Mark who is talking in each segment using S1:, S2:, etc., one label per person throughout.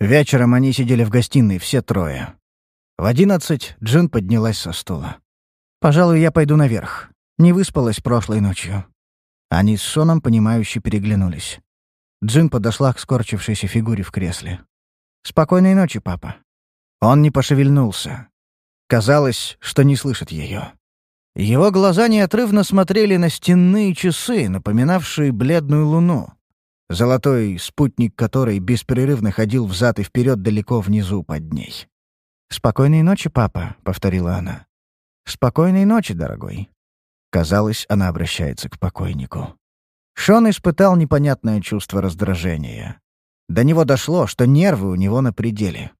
S1: Вечером они сидели в гостиной, все трое. В одиннадцать Джин поднялась со стула. «Пожалуй, я пойду наверх. Не выспалась прошлой ночью». Они с Шоном, понимающе переглянулись. Джин подошла к скорчившейся фигуре в кресле. «Спокойной ночи, папа». Он не пошевельнулся. Казалось, что не слышит ее. Его глаза неотрывно смотрели на стенные часы, напоминавшие бледную луну, золотой спутник которой беспрерывно ходил взад и вперед далеко внизу под ней. «Спокойной ночи, папа», — повторила она. «Спокойной ночи, дорогой». Казалось, она обращается к покойнику. Шон испытал непонятное чувство раздражения. До него дошло, что нервы у него на пределе.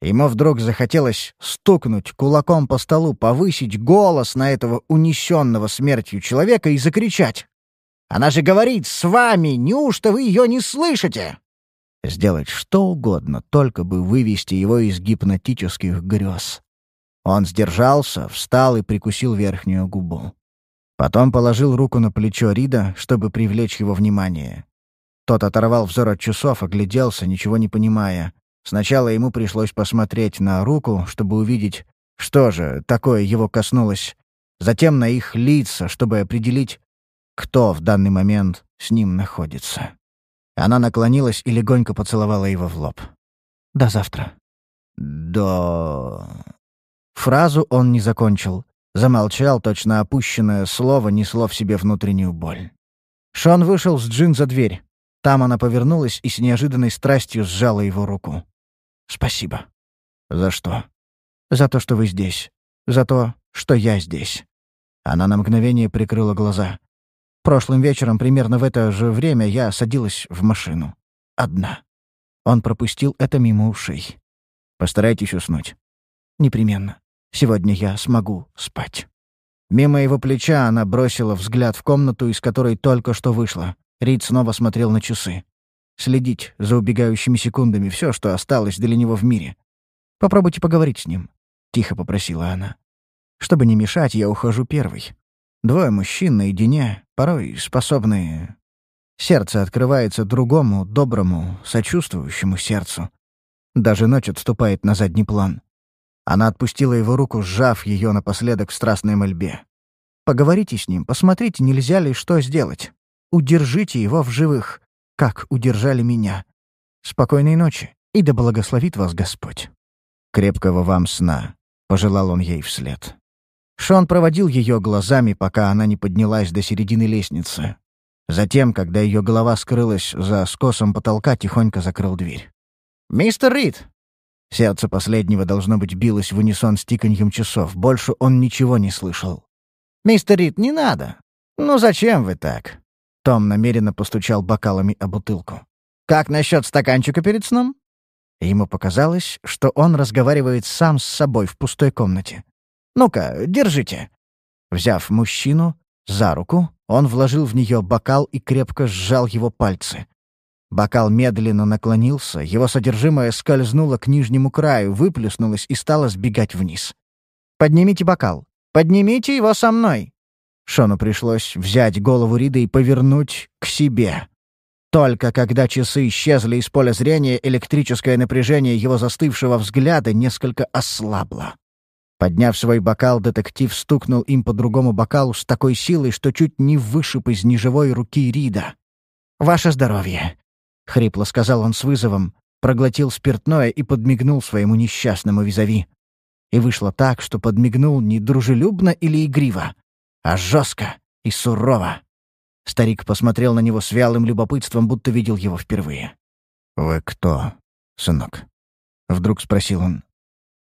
S1: Ему вдруг захотелось стукнуть кулаком по столу, повысить голос на этого унесенного смертью человека и закричать. «Она же говорит с вами! Неужто вы ее не слышите?» Сделать что угодно, только бы вывести его из гипнотических грез. Он сдержался, встал и прикусил верхнюю губу. Потом положил руку на плечо Рида, чтобы привлечь его внимание. Тот оторвал взор от часов, огляделся, ничего не понимая. Сначала ему пришлось посмотреть на руку, чтобы увидеть, что же такое его коснулось, затем на их лица, чтобы определить, кто в данный момент с ним находится. Она наклонилась и легонько поцеловала его в лоб. «До завтра». «До...» Фразу он не закончил. Замолчал, точно опущенное слово несло в себе внутреннюю боль. Шон вышел с Джин за дверь. Там она повернулась и с неожиданной страстью сжала его руку. Спасибо. За что? За то, что вы здесь. За то, что я здесь. Она на мгновение прикрыла глаза. Прошлым вечером, примерно в это же время, я садилась в машину. Одна. Он пропустил это мимо ушей. Постарайтесь уснуть. Непременно. Сегодня я смогу спать. Мимо его плеча она бросила взгляд в комнату, из которой только что вышла. Рид снова смотрел на часы. Следить за убегающими секундами — все, что осталось для него в мире. «Попробуйте поговорить с ним», — тихо попросила она. «Чтобы не мешать, я ухожу первый. Двое мужчин наедине, порой способные... Сердце открывается другому, доброму, сочувствующему сердцу. Даже ночь отступает на задний план. Она отпустила его руку, сжав ее напоследок в страстной мольбе. «Поговорите с ним, посмотрите, нельзя ли что сделать. Удержите его в живых как удержали меня. Спокойной ночи, и да благословит вас Господь. Крепкого вам сна, — пожелал он ей вслед. Шон проводил ее глазами, пока она не поднялась до середины лестницы. Затем, когда ее голова скрылась за скосом потолка, тихонько закрыл дверь. «Мистер Рид!» Сердце последнего, должно быть, билось в унисон с тиканьем часов. Больше он ничего не слышал. «Мистер Рид, не надо! Ну зачем вы так? Том намеренно постучал бокалами о бутылку. «Как насчет стаканчика перед сном?» Ему показалось, что он разговаривает сам с собой в пустой комнате. «Ну-ка, держите». Взяв мужчину за руку, он вложил в нее бокал и крепко сжал его пальцы. Бокал медленно наклонился, его содержимое скользнуло к нижнему краю, выплюснулось и стало сбегать вниз. «Поднимите бокал. Поднимите его со мной!» Шону пришлось взять голову Рида и повернуть к себе. Только когда часы исчезли из поля зрения, электрическое напряжение его застывшего взгляда несколько ослабло. Подняв свой бокал, детектив стукнул им по другому бокалу с такой силой, что чуть не вышиб из неживой руки Рида. «Ваше здоровье!» — хрипло сказал он с вызовом, проглотил спиртное и подмигнул своему несчастному визави. И вышло так, что подмигнул не дружелюбно или игриво, а жестко и сурово. Старик посмотрел на него с вялым любопытством, будто видел его впервые. «Вы кто, сынок?» — вдруг спросил он.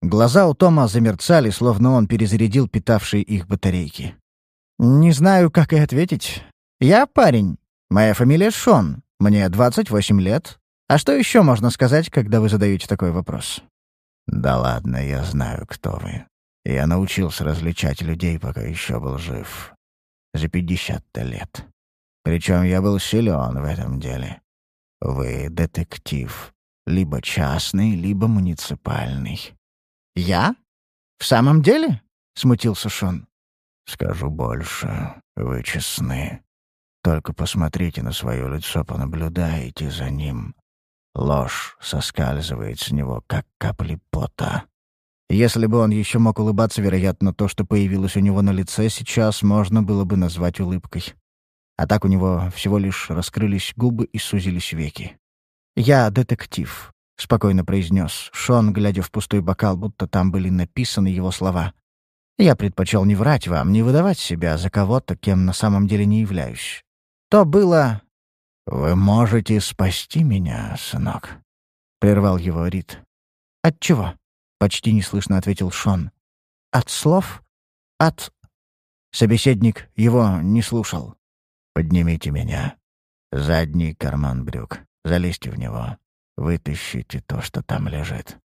S1: Глаза у Тома замерцали, словно он перезарядил питавшие их батарейки. «Не знаю, как и ответить. Я парень. Моя фамилия Шон. Мне 28 лет. А что еще можно сказать, когда вы задаете такой вопрос?» «Да ладно, я знаю, кто вы. Я научился различать людей, пока еще был жив. За пятьдесят-то лет. Причем я был силен в этом деле. Вы детектив. Либо частный, либо муниципальный. «Я? В самом деле?» — смутился Шон. «Скажу больше. Вы честны. Только посмотрите на свое лицо, понаблюдайте за ним. Ложь соскальзывает с него, как капли пота. Если бы он еще мог улыбаться, вероятно, то, что появилось у него на лице сейчас, можно было бы назвать улыбкой. А так у него всего лишь раскрылись губы и сузились веки. «Я детектив», — спокойно произнес Шон, глядя в пустой бокал, будто там были написаны его слова. «Я предпочел не врать вам, не выдавать себя за кого-то, кем на самом деле не являюсь. То было «Вы можете спасти меня, сынок», — прервал его Рид. «От чего?» — почти неслышно ответил Шон. «От слов? От...» Собеседник его не слушал. «Поднимите меня. Задний карман брюк. Залезьте в него. Вытащите то, что там лежит.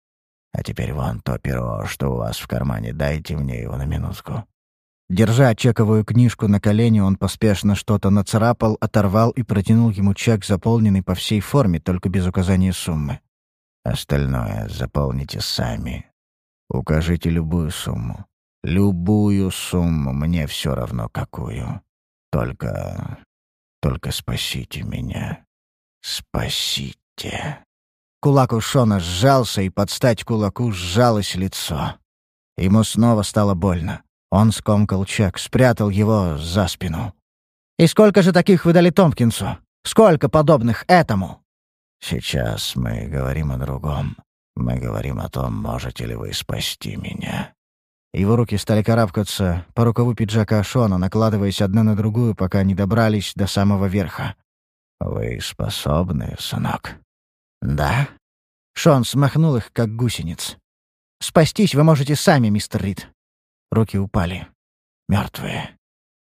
S1: А теперь вон то перо, что у вас в кармане. Дайте мне его на минутку. Держа чековую книжку на колени, он поспешно что-то нацарапал, оторвал и протянул ему чек, заполненный по всей форме, только без указания суммы. «Остальное заполните сами. Укажите любую сумму. Любую сумму, мне все равно какую. Только... только спасите меня. Спасите». Кулак у Шона сжался, и под стать кулаку сжалось лицо. Ему снова стало больно. Он скомкал чек, спрятал его за спину. «И сколько же таких вы дали Томпкинсу? Сколько подобных этому?» «Сейчас мы говорим о другом. Мы говорим о том, можете ли вы спасти меня». Его руки стали карабкаться по рукаву пиджака Шона, накладываясь одна на другую, пока не добрались до самого верха. «Вы способны, сынок?» «Да». Шон смахнул их, как гусениц. «Спастись вы можете сами, мистер Рид. Руки упали. Мертвые.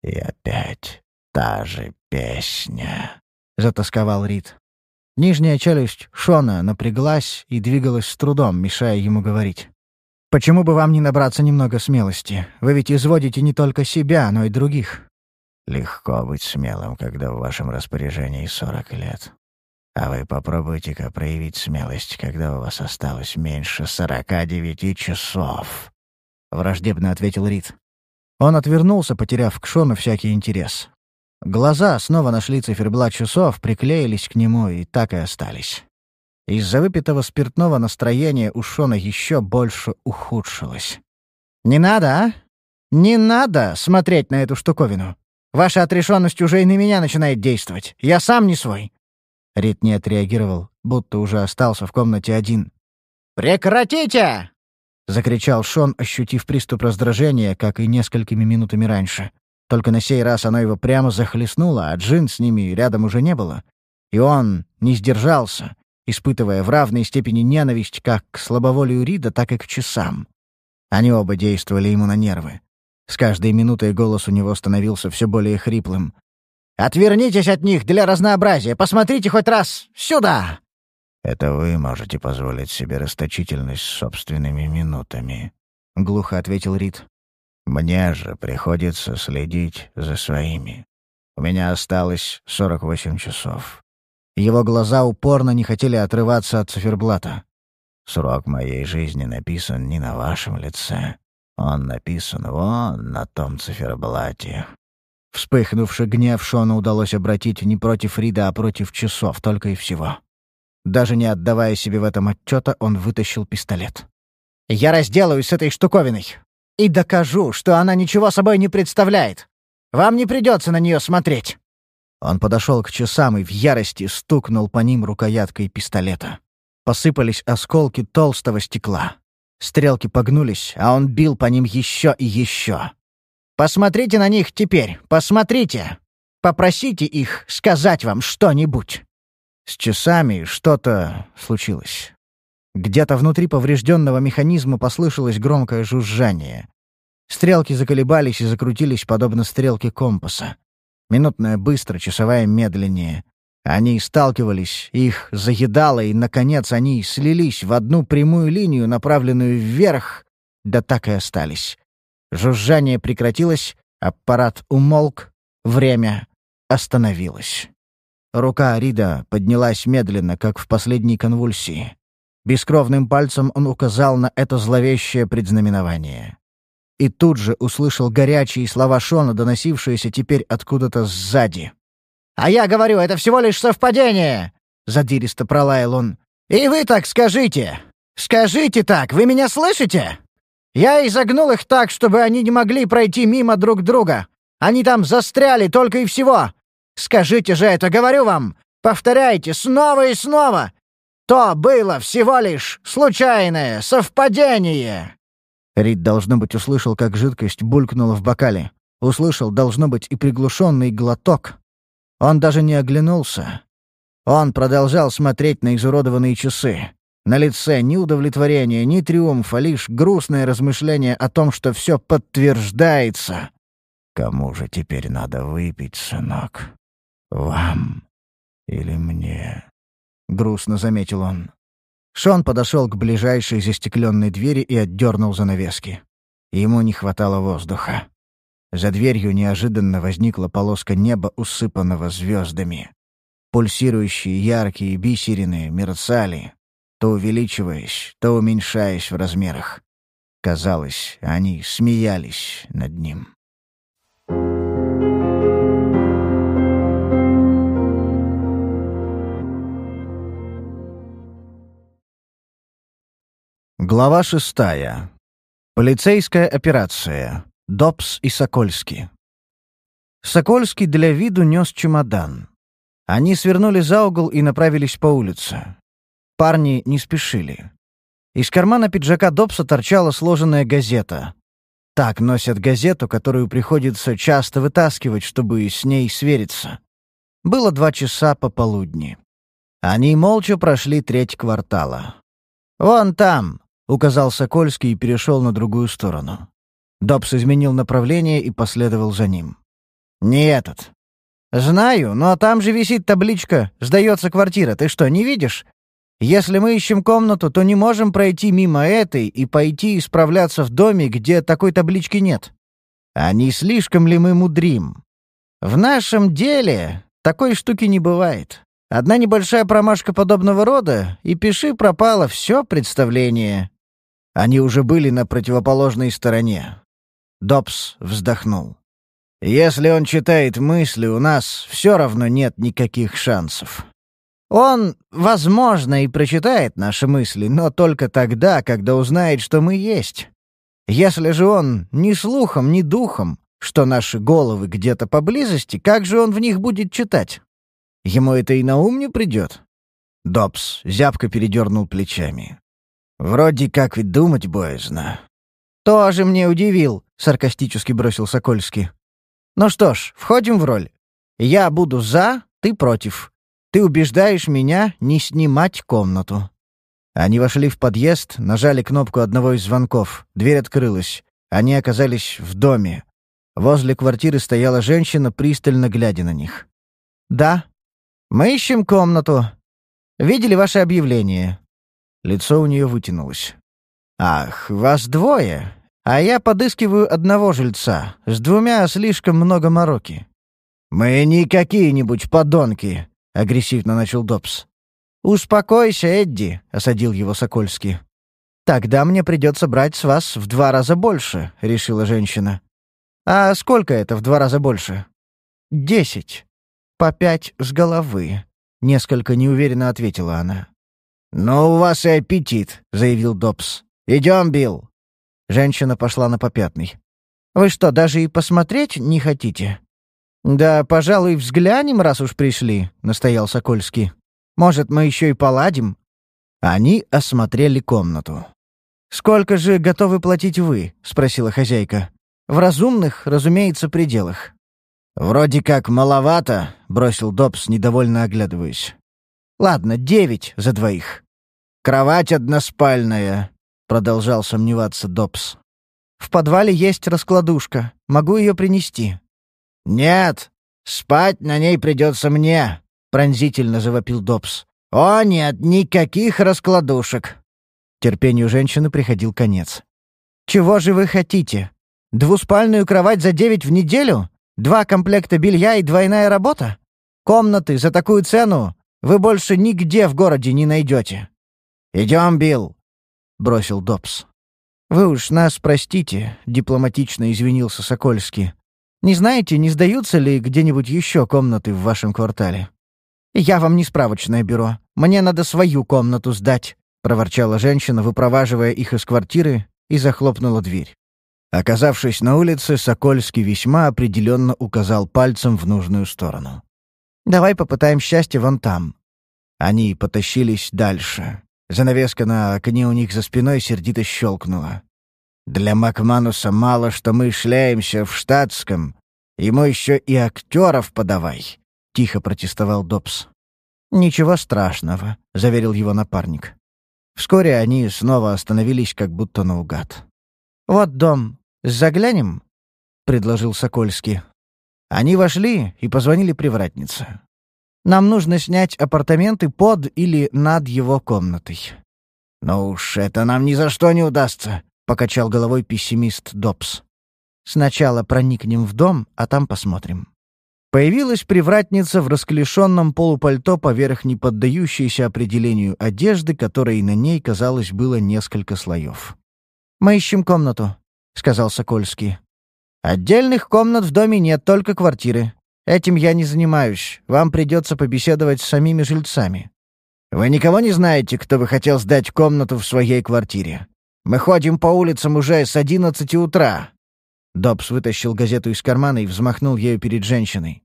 S1: И опять та же песня. Затасковал Рид. Нижняя челюсть Шона напряглась и двигалась с трудом, мешая ему говорить. «Почему бы вам не набраться немного смелости? Вы ведь изводите не только себя, но и других». «Легко быть смелым, когда в вашем распоряжении сорок лет. А вы попробуйте-ка проявить смелость, когда у вас осталось меньше сорока девяти часов. — враждебно ответил Рид. Он отвернулся, потеряв к Шону всякий интерес. Глаза снова нашли циферблат часов, приклеились к нему и так и остались. Из-за выпитого спиртного настроение у Шона еще больше ухудшилось. «Не надо, а? Не надо смотреть на эту штуковину. Ваша отрешенность уже и на меня начинает действовать. Я сам не свой». Рид не отреагировал, будто уже остался в комнате один. «Прекратите!» — закричал Шон, ощутив приступ раздражения, как и несколькими минутами раньше. Только на сей раз оно его прямо захлестнуло, а Джин с ними рядом уже не было. И он не сдержался, испытывая в равной степени ненависть как к слабоволию Рида, так и к часам. Они оба действовали ему на нервы. С каждой минутой голос у него становился все более хриплым. «Отвернитесь от них для разнообразия! Посмотрите хоть раз сюда!» «Это вы можете позволить себе расточительность собственными минутами», — глухо ответил Рид. «Мне же приходится следить за своими. У меня осталось 48 часов». Его глаза упорно не хотели отрываться от циферблата. «Срок моей жизни написан не на вашем лице. Он написан вон на том циферблате». Вспыхнувший гнев Шону удалось обратить не против Рида, а против часов, только и всего. Даже не отдавая себе в этом отчета, он вытащил пистолет. «Я разделаюсь с этой штуковиной и докажу, что она ничего собой не представляет. Вам не придется на нее смотреть». Он подошел к часам и в ярости стукнул по ним рукояткой пистолета. Посыпались осколки толстого стекла. Стрелки погнулись, а он бил по ним еще и еще. «Посмотрите на них теперь, посмотрите! Попросите их сказать вам что-нибудь!» С часами что-то случилось. Где-то внутри поврежденного механизма послышалось громкое жужжание. Стрелки заколебались и закрутились, подобно стрелке компаса. Минутная быстро, часовая медленнее. Они сталкивались, их заедало, и, наконец, они слились в одну прямую линию, направленную вверх, да так и остались. Жужжание прекратилось, аппарат умолк, время остановилось. Рука Рида поднялась медленно, как в последней конвульсии. Бескровным пальцем он указал на это зловещее предзнаменование. И тут же услышал горячие слова Шона, доносившиеся теперь откуда-то сзади. «А я говорю, это всего лишь совпадение!» — задиристо пролаял он. «И вы так скажите! Скажите так, вы меня слышите? Я изогнул их так, чтобы они не могли пройти мимо друг друга. Они там застряли только и всего. Скажите же это, говорю вам! Повторяйте снова и снова! То было всего лишь случайное совпадение!» Рид, должно быть, услышал, как жидкость булькнула в бокале. Услышал, должно быть, и приглушенный глоток. Он даже не оглянулся. Он продолжал смотреть на изуродованные часы. На лице ни удовлетворения, ни триумфа, лишь грустное размышление о том, что все подтверждается. «Кому же теперь надо выпить, сынок? Вам или мне?» — грустно заметил он. Шон подошел к ближайшей застекленной двери и отдернул занавески. Ему не хватало воздуха. За дверью неожиданно возникла полоска неба, усыпанного звездами. Пульсирующие яркие бисерины мерцали, то увеличиваясь, то уменьшаясь в размерах. Казалось, они смеялись над ним. Глава шестая. Полицейская операция. Добс и Сокольский. Сокольский для виду нес чемодан. Они свернули за угол и направились по улице. Парни не спешили. Из кармана пиджака Добса торчала сложенная газета. Так носят газету, которую приходится часто вытаскивать, чтобы с ней свериться. Было два часа пополудни. Они молча прошли треть квартала. «Вон там», — указал Сокольский и перешел на другую сторону. Добс изменил направление и последовал за ним. «Не этот». «Знаю, но там же висит табличка «Сдается квартира». Ты что, не видишь? Если мы ищем комнату, то не можем пройти мимо этой и пойти исправляться в доме, где такой таблички нет. А не слишком ли мы мудрим? В нашем деле такой штуки не бывает. Одна небольшая промашка подобного рода, и пиши пропало все представление. Они уже были на противоположной стороне. Добс вздохнул. «Если он читает мысли, у нас все равно нет никаких шансов. Он, возможно, и прочитает наши мысли, но только тогда, когда узнает, что мы есть. Если же он ни слухом, ни духом, что наши головы где-то поблизости, как же он в них будет читать? Ему это и на ум не придет?» Добс зябко передернул плечами. «Вроде как ведь думать боязно». «Тоже мне удивил», — саркастически бросил Сокольский. «Ну что ж, входим в роль. Я буду за, ты против. Ты убеждаешь меня не снимать комнату». Они вошли в подъезд, нажали кнопку одного из звонков. Дверь открылась. Они оказались в доме. Возле квартиры стояла женщина, пристально глядя на них. «Да. Мы ищем комнату. Видели ваше объявление?» Лицо у нее вытянулось. «Ах, вас двое. А я подыскиваю одного жильца. С двумя слишком много мороки». «Мы не какие-нибудь подонки», — агрессивно начал Добс. «Успокойся, Эдди», — осадил его Сокольский. «Тогда мне придется брать с вас в два раза больше», — решила женщина. «А сколько это в два раза больше?» «Десять. По пять с головы», — несколько неуверенно ответила она. «Ну, у вас и аппетит», — заявил Добс. «Идем, Билл». Женщина пошла на попятный. «Вы что, даже и посмотреть не хотите?» «Да, пожалуй, взглянем, раз уж пришли», — настоял Сокольский. «Может, мы еще и поладим?» Они осмотрели комнату. «Сколько же готовы платить вы?» — спросила хозяйка. «В разумных, разумеется, пределах». «Вроде как маловато», — бросил Добс, недовольно оглядываясь. «Ладно, девять за двоих». «Кровать односпальная», продолжал сомневаться Добс. «В подвале есть раскладушка. Могу ее принести». «Нет, спать на ней придется мне», — пронзительно завопил Добс. «О, нет, никаких раскладушек». Терпению женщины приходил конец. «Чего же вы хотите? Двуспальную кровать за девять в неделю? Два комплекта белья и двойная работа? Комнаты за такую цену вы больше нигде в городе не найдете. Идем, Билл, бросил Добс. «Вы уж нас простите», — дипломатично извинился Сокольский. «Не знаете, не сдаются ли где-нибудь еще комнаты в вашем квартале?» «Я вам не справочное бюро. Мне надо свою комнату сдать», — проворчала женщина, выпроваживая их из квартиры, и захлопнула дверь. Оказавшись на улице, Сокольский весьма определенно указал пальцем в нужную сторону. «Давай попытаем счастье вон там». Они потащились дальше. Занавеска на окне у них за спиной сердито щелкнула. «Для Макмануса мало, что мы шляемся в штатском. Ему еще и актеров подавай», — тихо протестовал Добс. «Ничего страшного», — заверил его напарник. Вскоре они снова остановились, как будто наугад. «Вот дом. Заглянем?» — предложил Сокольский. Они вошли и позвонили привратнице. «Нам нужно снять апартаменты под или над его комнатой». «Ну уж это нам ни за что не удастся», — покачал головой пессимист Добс. «Сначала проникнем в дом, а там посмотрим». Появилась привратница в расклешенном полупальто поверх неподдающейся определению одежды, которой на ней, казалось, было несколько слоев. «Мы ищем комнату», — сказал Сокольский. «Отдельных комнат в доме нет, только квартиры. Этим я не занимаюсь. Вам придется побеседовать с самими жильцами». «Вы никого не знаете, кто бы хотел сдать комнату в своей квартире? Мы ходим по улицам уже с одиннадцати утра. Добс вытащил газету из кармана и взмахнул ею перед женщиной.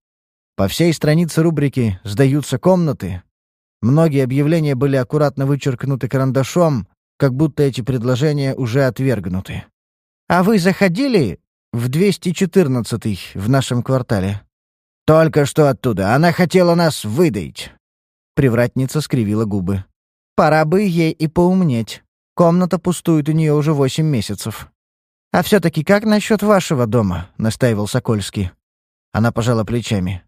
S1: По всей странице рубрики «Сдаются комнаты» многие объявления были аккуратно вычеркнуты карандашом, как будто эти предложения уже отвергнуты. «А вы заходили в 214-й в нашем квартале?» «Только что оттуда. Она хотела нас выдать». Привратница скривила губы. «Пора бы ей и поумнеть. Комната пустует у нее уже восемь месяцев». «А все-таки как насчет вашего дома?» — настаивал Сокольский. Она пожала плечами.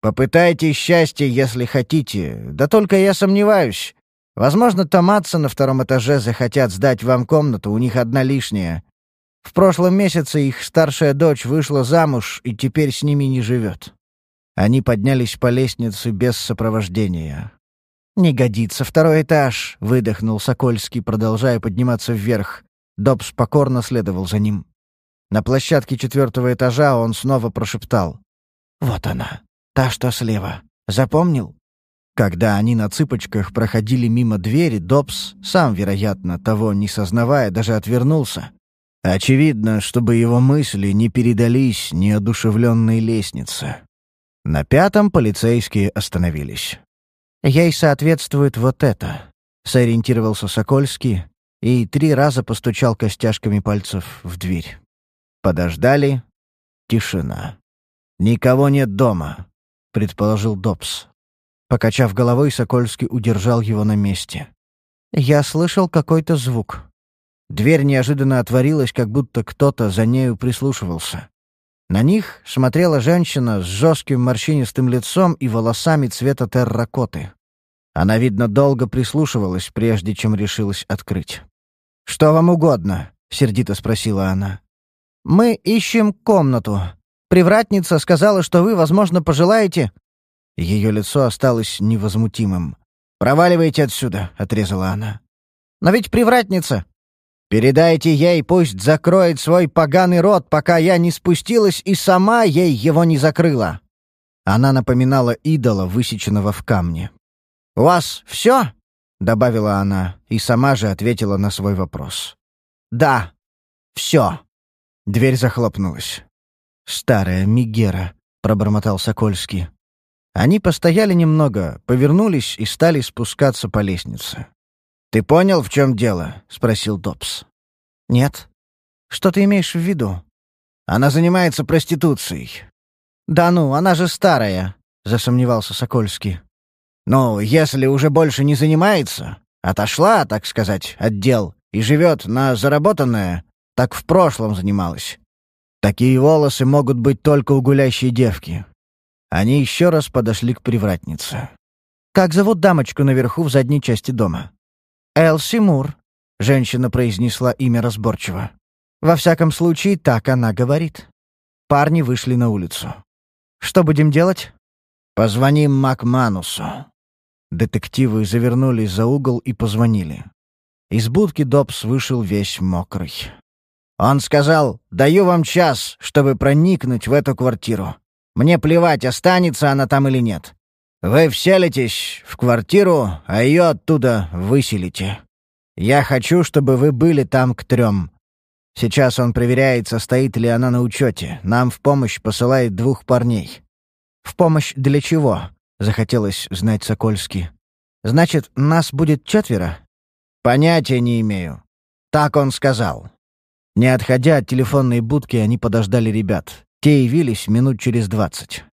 S1: «Попытайте счастье, если хотите. Да только я сомневаюсь. Возможно, Томатцы на втором этаже захотят сдать вам комнату, у них одна лишняя. В прошлом месяце их старшая дочь вышла замуж и теперь с ними не живет». Они поднялись по лестнице без сопровождения. «Не годится второй этаж», — выдохнул Сокольский, продолжая подниматься вверх. Добс покорно следовал за ним. На площадке четвертого этажа он снова прошептал. «Вот она, та, что слева. Запомнил?» Когда они на цыпочках проходили мимо двери, Добс, сам, вероятно, того не сознавая, даже отвернулся. Очевидно, чтобы его мысли не передались неодушевленной лестнице. На пятом полицейские остановились. «Ей соответствует вот это», — сориентировался Сокольский, и три раза постучал костяшками пальцев в дверь. Подождали. Тишина. «Никого нет дома», — предположил Добс. Покачав головой, Сокольский удержал его на месте. «Я слышал какой-то звук». Дверь неожиданно отворилась, как будто кто-то за нею прислушивался. На них смотрела женщина с жестким морщинистым лицом и волосами цвета терракоты. Она, видно, долго прислушивалась, прежде чем решилась открыть. «Что вам угодно?» — сердито спросила она. «Мы ищем комнату. Привратница сказала, что вы, возможно, пожелаете...» Ее лицо осталось невозмутимым. «Проваливайте отсюда», — отрезала она. «Но ведь привратница...» «Передайте ей, пусть закроет свой поганый рот, пока я не спустилась и сама ей его не закрыла». Она напоминала идола, высеченного в камне. «У вас все?» добавила она и сама же ответила на свой вопрос. «Да, все». Дверь захлопнулась. «Старая Мигера», — пробормотал Сокольский. Они постояли немного, повернулись и стали спускаться по лестнице. «Ты понял, в чем дело?» — спросил Добс. «Нет. Что ты имеешь в виду?» «Она занимается проституцией». «Да ну, она же старая», — засомневался Сокольский. Ну, если уже больше не занимается, отошла, так сказать, от дел и живет на заработанное, так в прошлом занималась. Такие волосы могут быть только у гулящей девки. Они еще раз подошли к привратнице. «Как зовут дамочку наверху в задней части дома?» «Элси Мур», — женщина произнесла имя разборчиво. «Во всяком случае, так она говорит». Парни вышли на улицу. «Что будем делать?» «Позвоним Макманусу». Детективы завернули за угол и позвонили. Из будки Добс вышел весь мокрый. Он сказал, «Даю вам час, чтобы проникнуть в эту квартиру. Мне плевать, останется она там или нет. Вы вселитесь в квартиру, а ее оттуда выселите. Я хочу, чтобы вы были там к трем. Сейчас он проверяет, состоит ли она на учете. Нам в помощь посылает двух парней. В помощь для чего? Захотелось знать Сокольский. Значит, нас будет четверо? Понятия не имею. Так он сказал. Не отходя от телефонной будки, они подождали ребят. Те явились минут через двадцать.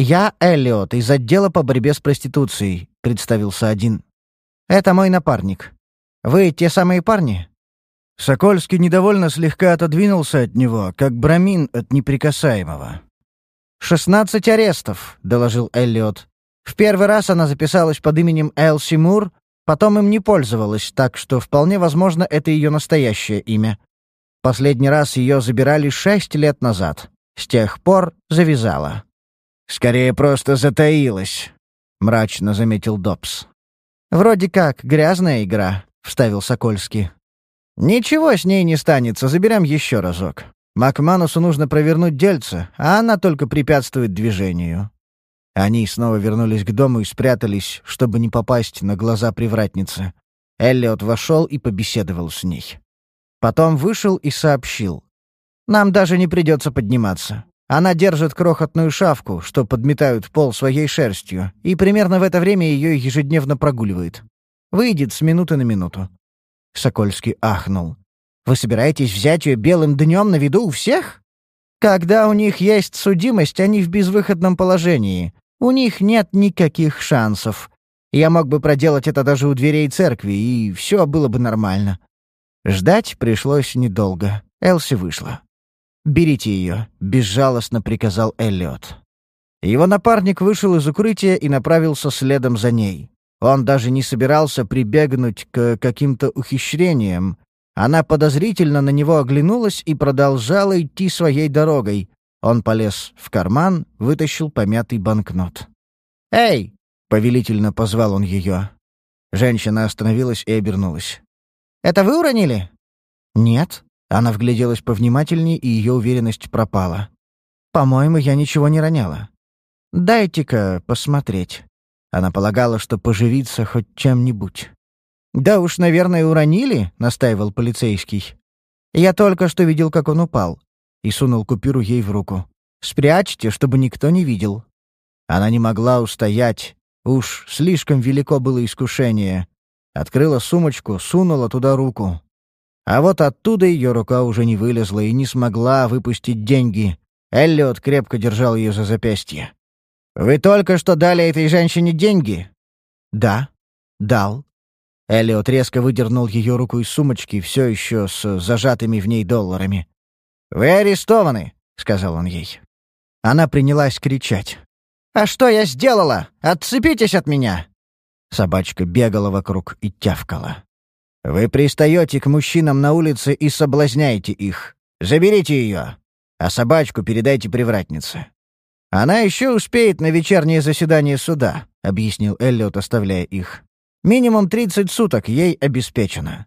S1: «Я Эллиот из отдела по борьбе с проституцией», — представился один. «Это мой напарник. Вы те самые парни?» Сокольский недовольно слегка отодвинулся от него, как брамин от неприкасаемого. «Шестнадцать арестов», — доложил Эллиот. «В первый раз она записалась под именем Элси Мур, потом им не пользовалась, так что вполне возможно, это ее настоящее имя. Последний раз ее забирали шесть лет назад. С тех пор завязала». «Скорее просто затаилась», — мрачно заметил Добс. «Вроде как грязная игра», — вставил Сокольский. «Ничего с ней не станется, заберем еще разок. Макманусу нужно провернуть дельце, а она только препятствует движению». Они снова вернулись к дому и спрятались, чтобы не попасть на глаза привратницы. Эллиот вошел и побеседовал с ней. Потом вышел и сообщил. «Нам даже не придется подниматься. Она держит крохотную шавку, что подметают пол своей шерстью, и примерно в это время ее ежедневно прогуливает. Выйдет с минуты на минуту». Сокольский ахнул. «Вы собираетесь взять ее белым днем на виду у всех?» «Когда у них есть судимость, они в безвыходном положении. У них нет никаких шансов. Я мог бы проделать это даже у дверей церкви, и все было бы нормально». Ждать пришлось недолго. Элси вышла. «Берите ее», — безжалостно приказал Эллиот. Его напарник вышел из укрытия и направился следом за ней. Он даже не собирался прибегнуть к каким-то ухищрениям. Она подозрительно на него оглянулась и продолжала идти своей дорогой. Он полез в карман, вытащил помятый банкнот. «Эй!» — повелительно позвал он ее. Женщина остановилась и обернулась. «Это вы уронили?» «Нет», она вгляделась повнимательнее, и ее уверенность пропала. «По-моему, я ничего не роняла. Дайте-ка посмотреть». Она полагала, что поживиться хоть чем-нибудь. «Да уж, наверное, уронили», — настаивал полицейский. «Я только что видел, как он упал». И сунул купюру ей в руку. «Спрячьте, чтобы никто не видел». Она не могла устоять. Уж слишком велико было искушение. Открыла сумочку, сунула туда руку. А вот оттуда ее рука уже не вылезла и не смогла выпустить деньги. Эллиот крепко держал ее за запястье. «Вы только что дали этой женщине деньги?» «Да, дал». Эллиот резко выдернул ее руку из сумочки, все еще с зажатыми в ней долларами. «Вы арестованы», — сказал он ей. Она принялась кричать. «А что я сделала? Отцепитесь от меня!» Собачка бегала вокруг и тявкала. Вы пристаете к мужчинам на улице и соблазняете их. Заберите ее, а собачку передайте привратнице. Она еще успеет на вечернее заседание суда, объяснил Эллиот, оставляя их. Минимум 30 суток ей обеспечено.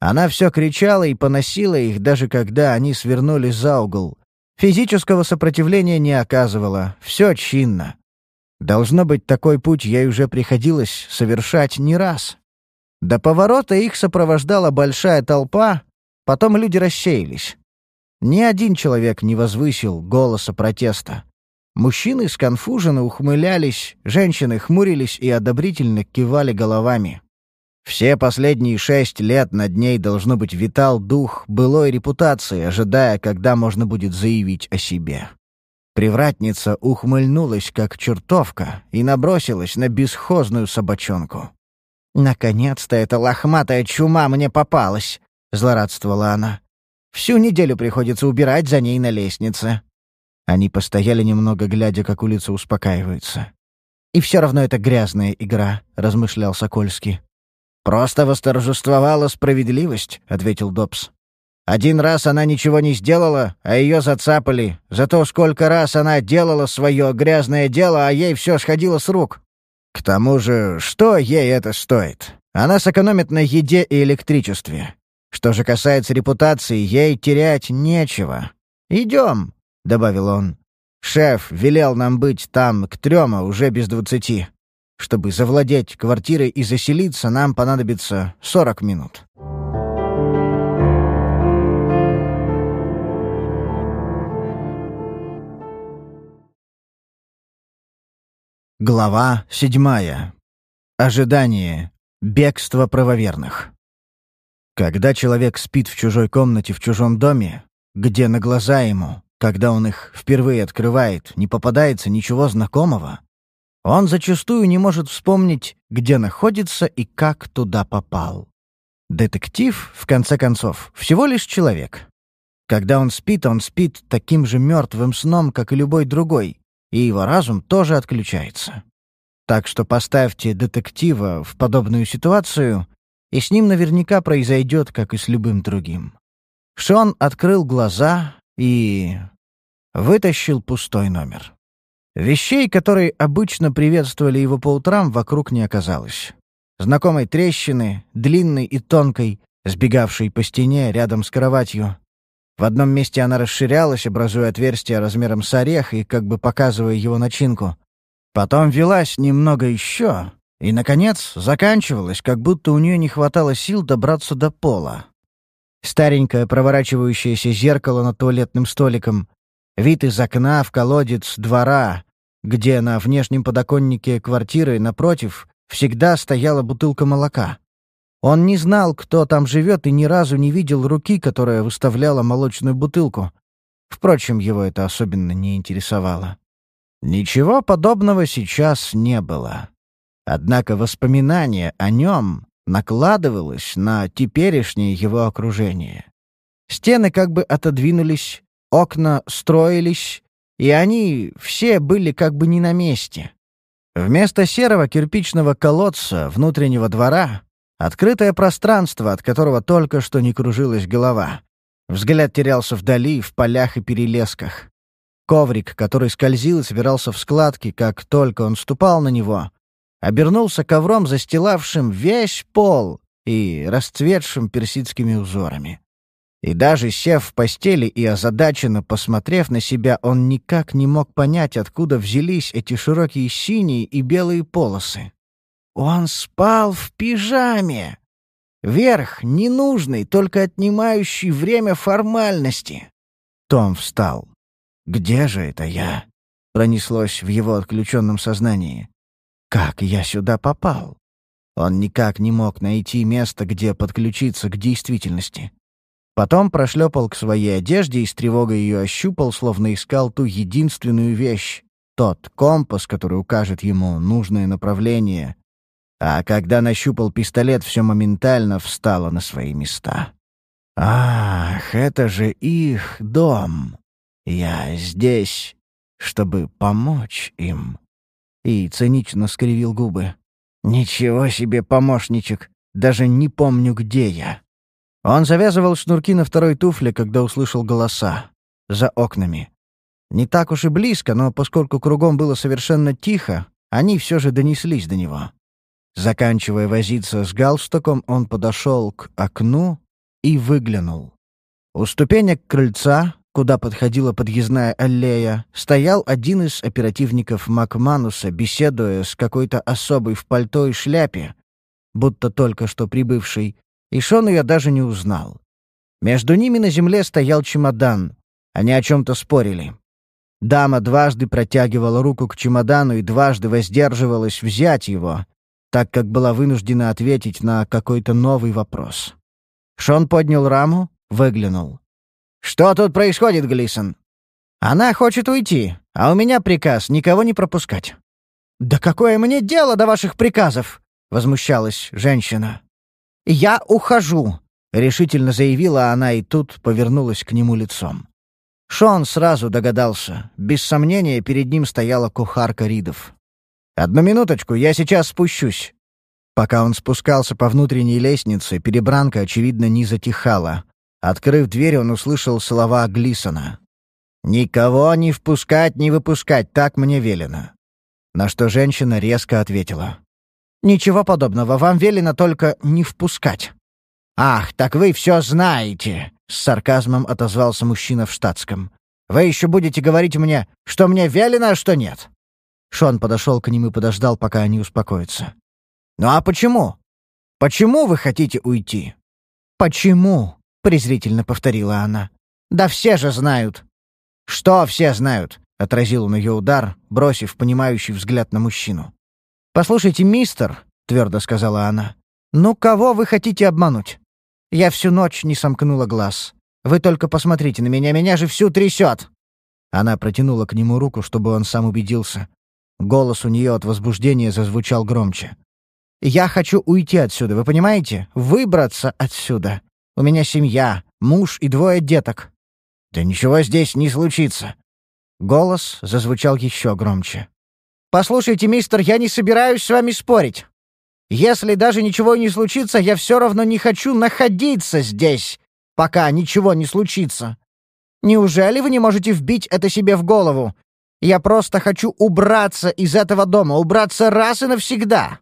S1: Она все кричала и поносила их, даже когда они свернули за угол. Физического сопротивления не оказывала, все чинно. Должно быть, такой путь ей уже приходилось совершать не раз. До поворота их сопровождала большая толпа, потом люди рассеялись. Ни один человек не возвысил голоса протеста. Мужчины сконфуженно ухмылялись, женщины хмурились и одобрительно кивали головами. Все последние шесть лет над ней, должно быть, витал дух былой репутации, ожидая, когда можно будет заявить о себе. Привратница ухмыльнулась, как чертовка, и набросилась на бесхозную собачонку. «Наконец-то эта лохматая чума мне попалась», — злорадствовала она. «Всю неделю приходится убирать за ней на лестнице». Они постояли немного, глядя, как улица успокаивается. «И все равно это грязная игра», — размышлял Сокольский. «Просто восторжествовала справедливость», — ответил Добс. «Один раз она ничего не сделала, а ее зацапали. Зато сколько раз она делала свое грязное дело, а ей все сходило с рук. К тому же, что ей это стоит? Она сэкономит на еде и электричестве. Что же касается репутации, ей терять нечего. «Идем», — добавил он. Шеф велел нам быть там к трёма уже без двадцати. Чтобы завладеть квартирой и заселиться, нам понадобится сорок минут». Глава седьмая. Ожидание. Бегство правоверных. Когда человек спит в чужой комнате в чужом доме, где на глаза ему, когда он их впервые открывает, не попадается ничего знакомого, он зачастую не может вспомнить, где находится и как туда попал. Детектив, в конце концов, всего лишь человек. Когда он спит, он спит таким же мертвым сном, как и любой другой, и его разум тоже отключается. Так что поставьте детектива в подобную ситуацию, и с ним наверняка произойдет, как и с любым другим. Шон открыл глаза и... вытащил пустой номер. Вещей, которые обычно приветствовали его по утрам, вокруг не оказалось. Знакомой трещины, длинной и тонкой, сбегавшей по стене рядом с кроватью, в одном месте она расширялась, образуя отверстие размером с орех и как бы показывая его начинку. Потом велась немного еще, и, наконец, заканчивалась, как будто у нее не хватало сил добраться до пола. Старенькое проворачивающееся зеркало над туалетным столиком, вид из окна в колодец двора, где на внешнем подоконнике квартиры, напротив, всегда стояла бутылка молока. Он не знал, кто там живет, и ни разу не видел руки, которая выставляла молочную бутылку. Впрочем, его это особенно не интересовало. Ничего подобного сейчас не было. Однако воспоминание о нем накладывалось на теперешнее его окружение. Стены как бы отодвинулись, окна строились, и они все были как бы не на месте. Вместо серого кирпичного колодца внутреннего двора Открытое пространство, от которого только что не кружилась голова. Взгляд терялся вдали, в полях и перелесках. Коврик, который скользил и собирался в складки, как только он ступал на него, обернулся ковром, застилавшим весь пол и расцветшим персидскими узорами. И даже сев в постели и озадаченно посмотрев на себя, он никак не мог понять, откуда взялись эти широкие синие и белые полосы. Он спал в пижаме. Верх ненужный, только отнимающий время формальности. Том встал. «Где же это я?» — пронеслось в его отключенном сознании. «Как я сюда попал?» Он никак не мог найти место, где подключиться к действительности. Потом прошлепал к своей одежде и с тревогой ее ощупал, словно искал ту единственную вещь — тот компас, который укажет ему нужное направление, а когда нащупал пистолет, все моментально встало на свои места. «Ах, это же их дом! Я здесь, чтобы помочь им!» И цинично скривил губы. «Ничего себе, помощничек! Даже не помню, где я!» Он завязывал шнурки на второй туфле, когда услышал голоса. За окнами. Не так уж и близко, но поскольку кругом было совершенно тихо, они все же донеслись до него. Заканчивая возиться с галстуком, он подошел к окну и выглянул. У ступенек крыльца, куда подходила подъездная аллея, стоял один из оперативников Макмануса, беседуя с какой-то особой в пальто и шляпе, будто только что прибывший, и Шон ее даже не узнал. Между ними на земле стоял чемодан. Они о чем-то спорили. Дама дважды протягивала руку к чемодану и дважды воздерживалась взять его, так как была вынуждена ответить на какой-то новый вопрос. Шон поднял раму, выглянул. «Что тут происходит, Глисон?» «Она хочет уйти, а у меня приказ никого не пропускать». «Да какое мне дело до ваших приказов?» — возмущалась женщина. «Я ухожу», — решительно заявила она и тут повернулась к нему лицом. Шон сразу догадался. Без сомнения, перед ним стояла кухарка Ридов. «Одну минуточку, я сейчас спущусь». Пока он спускался по внутренней лестнице, перебранка, очевидно, не затихала. Открыв дверь, он услышал слова Глисона. «Никого не впускать, не выпускать, так мне велено». На что женщина резко ответила. «Ничего подобного, вам велено только не впускать». «Ах, так вы все знаете!» — с сарказмом отозвался мужчина в штатском. Вы еще будете говорить мне, что мне велено, а что нет?» Шон подошел к ним и подождал, пока они успокоятся. «Ну а почему? Почему вы хотите уйти?» «Почему?» — презрительно повторила она. «Да все же знают». «Что все знают?» — отразил он ее удар, бросив понимающий взгляд на мужчину. «Послушайте, мистер», — твердо сказала она, — «ну кого вы хотите обмануть? Я всю ночь не сомкнула глаз. Вы только посмотрите на меня, меня же всю трясет!» Она протянула к нему руку, чтобы он сам убедился. Голос у нее от возбуждения зазвучал громче. «Я хочу уйти отсюда, вы понимаете? Выбраться отсюда. У меня семья, муж и двое деток». «Да ничего здесь не случится». Голос зазвучал еще громче. «Послушайте, мистер, я не собираюсь с вами спорить. Если даже ничего не случится, я все равно не хочу находиться здесь, пока ничего не случится. Неужели вы не можете вбить это себе в голову? Я просто хочу убраться из этого дома, убраться раз и навсегда!»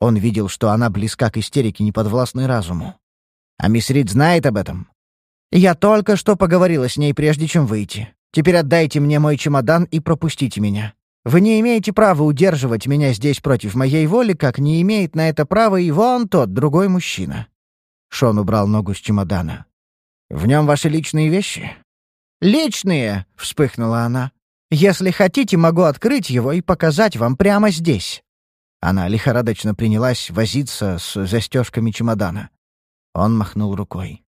S1: Он видел, что она близка к истерике, неподвластной разуму. «А мисс Рид знает об этом?» «Я только что поговорила с ней, прежде чем выйти. Теперь отдайте мне мой чемодан и пропустите меня. Вы не имеете права удерживать меня здесь против моей воли, как не имеет на это права и вон тот, другой мужчина». Шон убрал ногу с чемодана. «В нем ваши личные вещи?» «Личные!» — вспыхнула она. «Если хотите, могу открыть его и показать вам прямо здесь». Она лихорадочно принялась возиться с застежками чемодана. Он махнул рукой.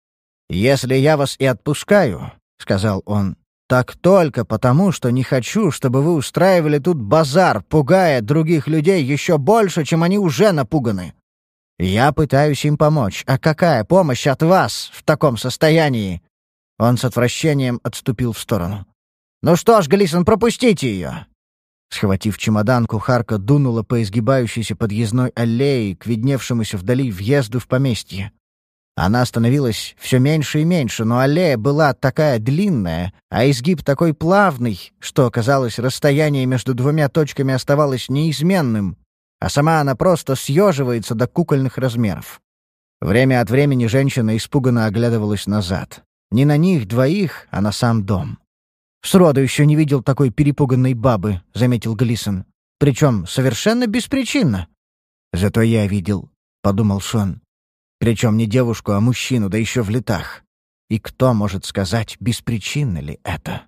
S1: «Если я вас и отпускаю», — сказал он, — «так только потому, что не хочу, чтобы вы устраивали тут базар, пугая других людей еще больше, чем они уже напуганы. Я пытаюсь им помочь. А какая помощь от вас в таком состоянии?» Он с отвращением отступил в сторону. «Ну что ж, Глисон, пропустите ее!» Схватив чемодан, кухарка дунула по изгибающейся подъездной аллее к видневшемуся вдали въезду в поместье. Она становилась все меньше и меньше, но аллея была такая длинная, а изгиб такой плавный, что, казалось, расстояние между двумя точками оставалось неизменным, а сама она просто съеживается до кукольных размеров. Время от времени женщина испуганно оглядывалась назад. Не на них двоих, а на сам дом. «Сроду еще не видел такой перепуганной бабы», — заметил Глисон. «Причем совершенно беспричинно». «Зато я видел», — подумал Шон. «Причем не девушку, а мужчину, да еще в летах. И кто может сказать, беспричинно ли это?»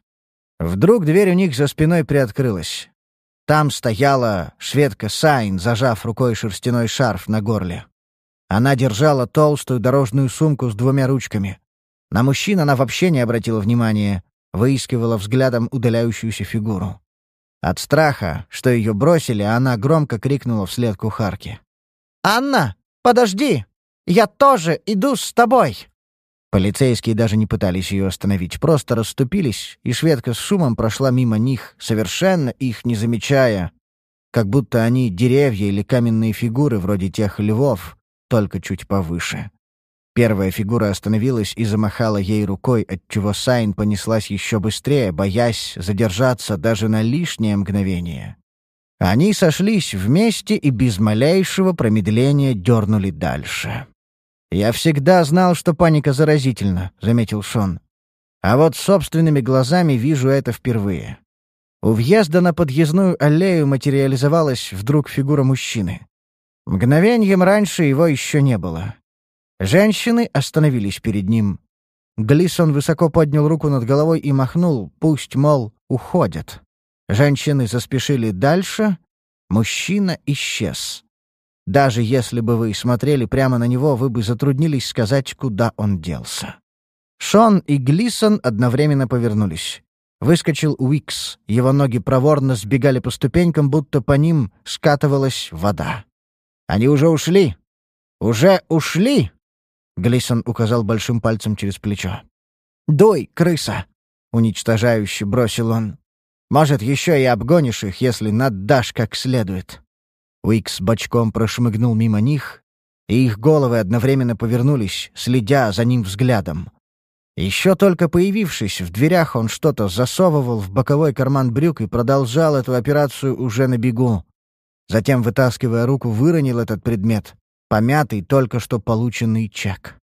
S1: Вдруг дверь у них за спиной приоткрылась. Там стояла шведка Сайн, зажав рукой шерстяной шарф на горле. Она держала толстую дорожную сумку с двумя ручками. На мужчин она вообще не обратила внимания, выискивала взглядом удаляющуюся фигуру. От страха, что ее бросили, она громко крикнула вслед кухарке. «Анна, подожди! Я тоже иду с тобой!» Полицейские даже не пытались ее остановить, просто расступились, и шведка с шумом прошла мимо них, совершенно их не замечая, как будто они деревья или каменные фигуры вроде тех львов, только чуть повыше. Первая фигура остановилась и замахала ей рукой, отчего Сайн понеслась еще быстрее, боясь задержаться даже на лишнее мгновение. Они сошлись вместе и без малейшего промедления дернули дальше. «Я всегда знал, что паника заразительна», — заметил Шон. «А вот собственными глазами вижу это впервые». У въезда на подъездную аллею материализовалась вдруг фигура мужчины. Мгновением раньше его еще не было. Женщины остановились перед ним. Глисон высоко поднял руку над головой и махнул, пусть, мол, уходят. Женщины заспешили дальше, мужчина исчез. Даже если бы вы смотрели прямо на него, вы бы затруднились сказать, куда он делся. Шон и Глисон одновременно повернулись. Выскочил Уикс, его ноги проворно сбегали по ступенькам, будто по ним скатывалась вода. «Они уже ушли! Уже ушли!» Глисон указал большим пальцем через плечо. «Дуй, крыса!» — уничтожающе бросил он. «Может, еще и обгонишь их, если наддашь как следует». Уикс бочком прошмыгнул мимо них, и их головы одновременно повернулись, следя за ним взглядом. Еще только появившись в дверях, он что-то засовывал в боковой карман брюк и продолжал эту операцию уже на бегу. Затем, вытаскивая руку, выронил этот предмет помятый только что полученный чек.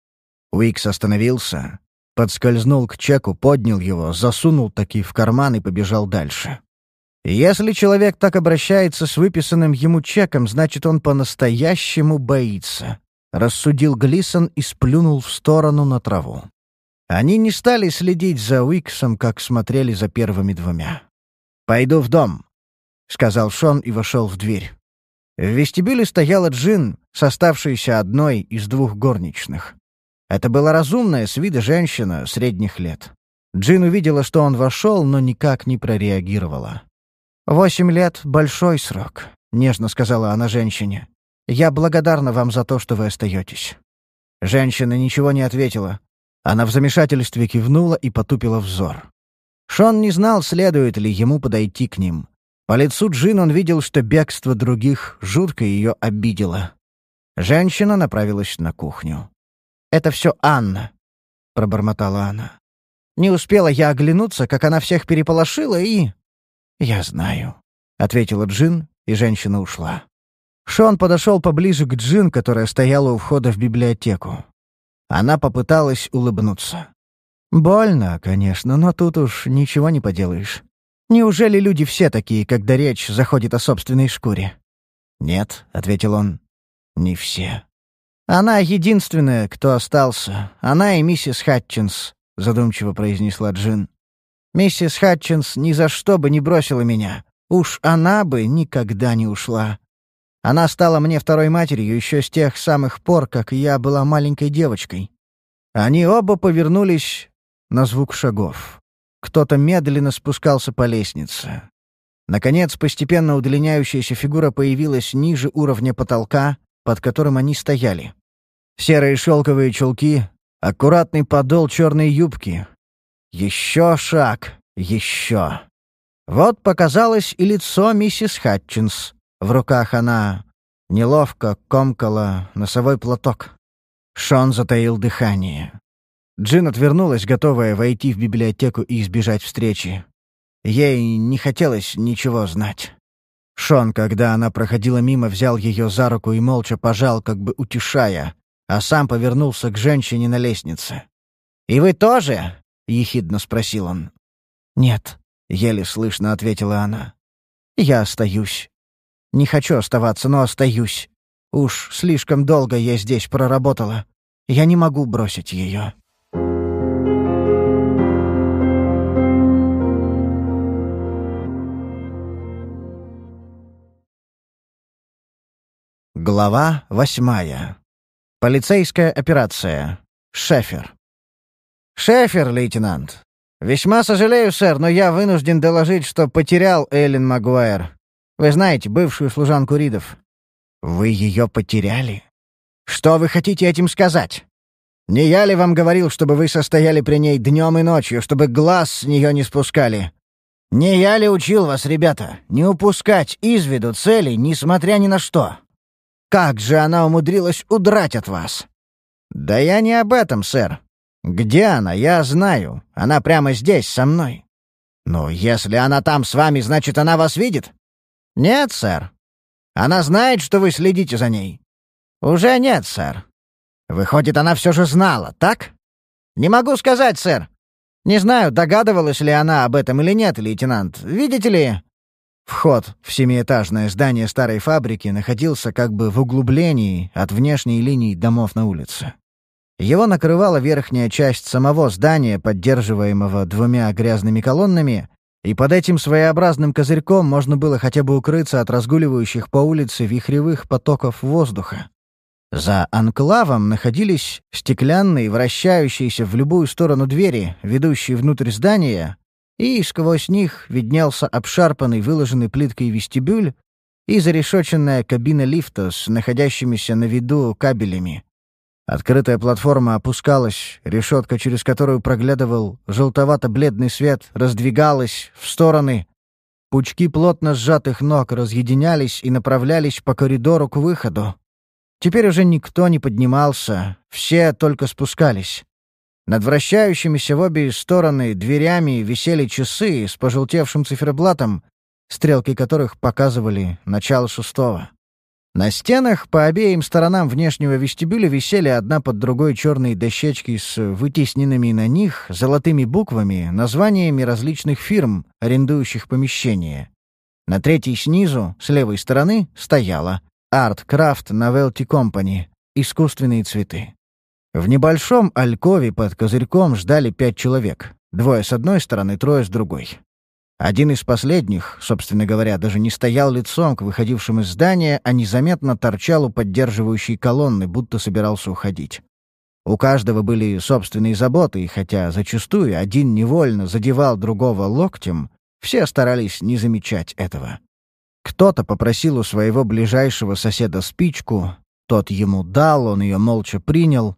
S1: Уикс остановился, Подскользнул к чеку, поднял его, засунул таки в карман и побежал дальше. Если человек так обращается с выписанным ему чеком, значит, он по-настоящему боится. Рассудил Глисон и сплюнул в сторону на траву. Они не стали следить за Уиксом, как смотрели за первыми двумя. «Пойду в дом», — сказал Шон и вошел в дверь. В вестибюле стояла Джин, составшаяся одной из двух горничных. Это была разумная с вида женщина средних лет. Джин увидела, что он вошел, но никак не прореагировала. «Восемь лет — большой срок», — нежно сказала она женщине. «Я благодарна вам за то, что вы остаетесь». Женщина ничего не ответила. Она в замешательстве кивнула и потупила взор. Шон не знал, следует ли ему подойти к ним. По лицу Джин он видел, что бегство других жутко ее обидело. Женщина направилась на кухню. «Это все Анна», — пробормотала она. «Не успела я оглянуться, как она всех переполошила и...» «Я знаю», — ответила Джин, и женщина ушла. Шон подошел поближе к Джин, которая стояла у входа в библиотеку. Она попыталась улыбнуться. «Больно, конечно, но тут уж ничего не поделаешь. Неужели люди все такие, когда речь заходит о собственной шкуре?» «Нет», — ответил он, — «не все». «Она единственная, кто остался. Она и миссис Хатчинс», — задумчиво произнесла Джин. «Миссис Хатчинс ни за что бы не бросила меня. Уж она бы никогда не ушла. Она стала мне второй матерью еще с тех самых пор, как я была маленькой девочкой». Они оба повернулись на звук шагов. Кто-то медленно спускался по лестнице. Наконец, постепенно удлиняющаяся фигура появилась ниже уровня потолка, под которым они стояли. Серые шелковые чулки, аккуратный подол черной юбки. Еще шаг, еще. Вот показалось и лицо миссис Хатчинс. В руках она неловко комкала носовой платок. Шон затаил дыхание. Джин отвернулась, готовая войти в библиотеку и избежать встречи. Ей не хотелось ничего знать. Шон, когда она проходила мимо, взял ее за руку и молча пожал, как бы утешая, а сам повернулся к женщине на лестнице. «И вы тоже?» — ехидно спросил он. «Нет», — еле слышно ответила она. «Я остаюсь. Не хочу оставаться, но остаюсь. Уж слишком долго я здесь проработала. Я не могу бросить ее». Глава восьмая. Полицейская операция. Шефер. «Шефер, лейтенант. Весьма сожалею, сэр, но я вынужден доложить, что потерял Эллен Магуайр. Вы знаете, бывшую служанку Ридов». «Вы ее потеряли? Что вы хотите этим сказать? Не я ли вам говорил, чтобы вы состояли при ней днем и ночью, чтобы глаз с нее не спускали? Не я ли учил вас, ребята, не упускать из виду цели, несмотря ни на что?» Как же она умудрилась удрать от вас?» «Да я не об этом, сэр. Где она, я знаю. Она прямо здесь, со мной». «Ну, если она там с вами, значит, она вас видит?» «Нет, сэр. Она знает, что вы следите за ней?» «Уже нет, сэр. Выходит, она все же знала, так?» «Не могу сказать, сэр. Не знаю, догадывалась ли она об этом или нет, лейтенант. Видите ли, Вход в семиэтажное здание старой фабрики находился как бы в углублении от внешней линии домов на улице. Его накрывала верхняя часть самого здания, поддерживаемого двумя грязными колоннами, и под этим своеобразным козырьком можно было хотя бы укрыться от разгуливающих по улице вихревых потоков воздуха. За анклавом находились стеклянные, вращающиеся в любую сторону двери, ведущие внутрь здания, и сквозь них виднелся обшарпанный, выложенный плиткой вестибюль и зарешоченная кабина лифта с находящимися на виду кабелями. Открытая платформа опускалась, решетка, через которую проглядывал желтовато-бледный свет, раздвигалась в стороны. Пучки плотно сжатых ног разъединялись и направлялись по коридору к выходу. Теперь уже никто не поднимался, все только спускались. Над вращающимися в обе стороны дверями висели часы с пожелтевшим циферблатом, стрелки которых показывали начало шестого. На стенах по обеим сторонам внешнего вестибюля висели одна под другой черные дощечки с вытесненными на них золотыми буквами названиями различных фирм, арендующих помещение. На третьей снизу, с левой стороны, стояла «Art Craft Novelty Company» — «Искусственные цветы». В небольшом алькове под козырьком ждали пять человек. Двое с одной стороны, трое с другой. Один из последних, собственно говоря, даже не стоял лицом к выходившим из здания, а незаметно торчал у поддерживающей колонны, будто собирался уходить. У каждого были собственные заботы, и хотя зачастую один невольно задевал другого локтем, все старались не замечать этого. Кто-то попросил у своего ближайшего соседа спичку, тот ему дал, он ее молча принял.